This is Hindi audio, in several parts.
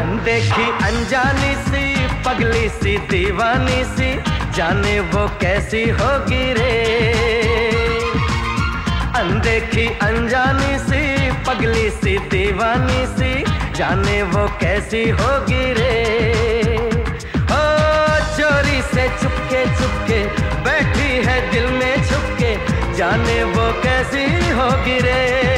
अनदेखी अनजानी सी, पगली सी, दीवानी सी, जाने वो कैसी होगी रे। अनदेखी अनजानी सी, पगली सी, दीवानी सी, जाने वो कैसी होगी रे। ओ, चोरी से चुपके चुपके बैठी है दिल में छुपके, जाने वो कैसी होगी रे।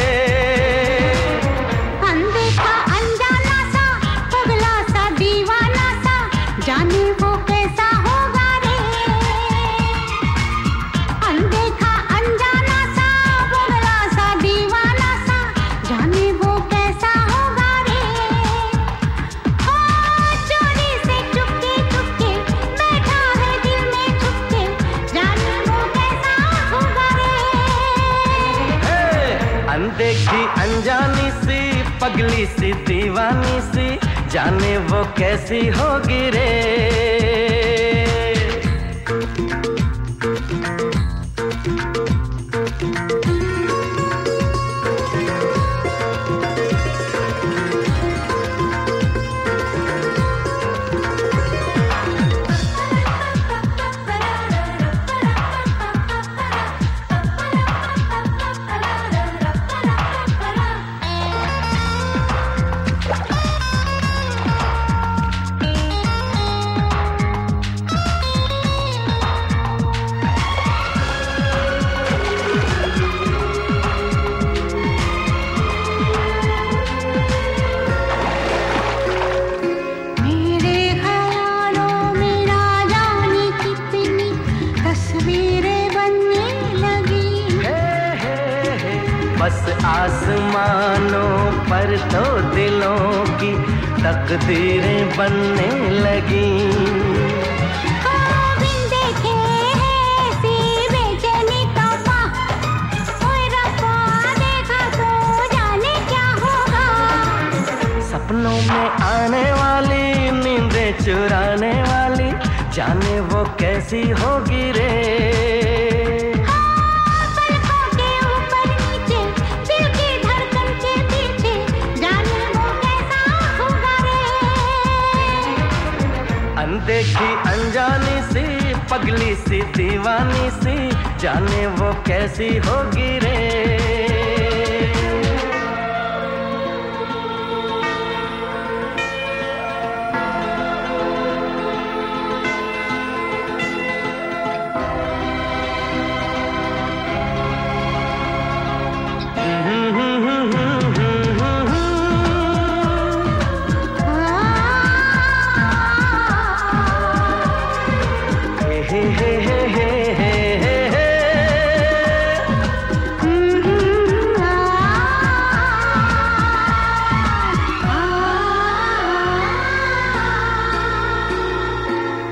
अनदेखी अनजानी सी पगली सी दीवानी सी जाने वो कैसी होगी रे। बस आसमानों पर तो दिलों की तकदीरें बनने लगी। सपनों में आने वाली नींदें चुराने वाली जाने वो कैसी होगी रे। अनदेखी अनजानी सी पगली सी दीवानी सी जाने वो कैसी होगी रे।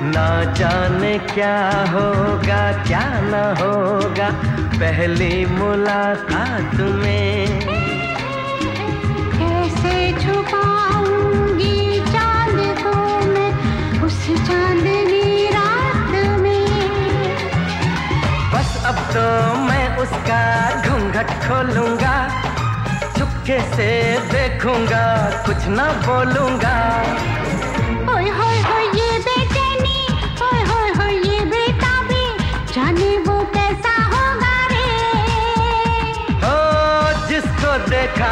ना जाने क्या होगा क्या न होगा पहली मुलाकात में। कैसे छुपाऊँगी चाँद को मैं उस चांदनी रात में? बस अब तो मैं उसका घूंघट खोलूँगा चुपके से देखूँगा कुछ ना बोलूँगा।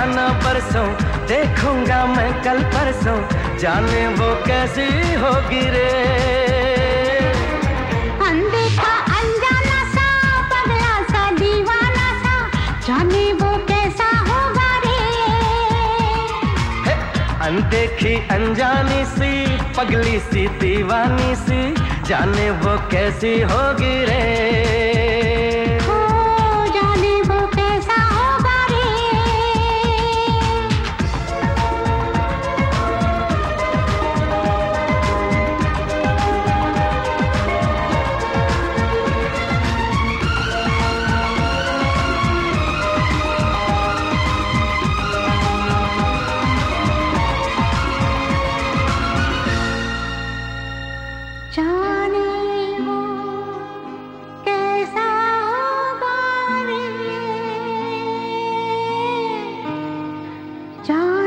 देखा ना परसों देखूँगा मैं कल परसों जाने वो कैसी होगी रे। अनदेखा अनजाना सा पगला सा दीवाना सा जाने वो कैसा होगा रे। अनदेखी अनजानी सी पगली सी दीवानी सी जाने वो कैसी होगी रे। job.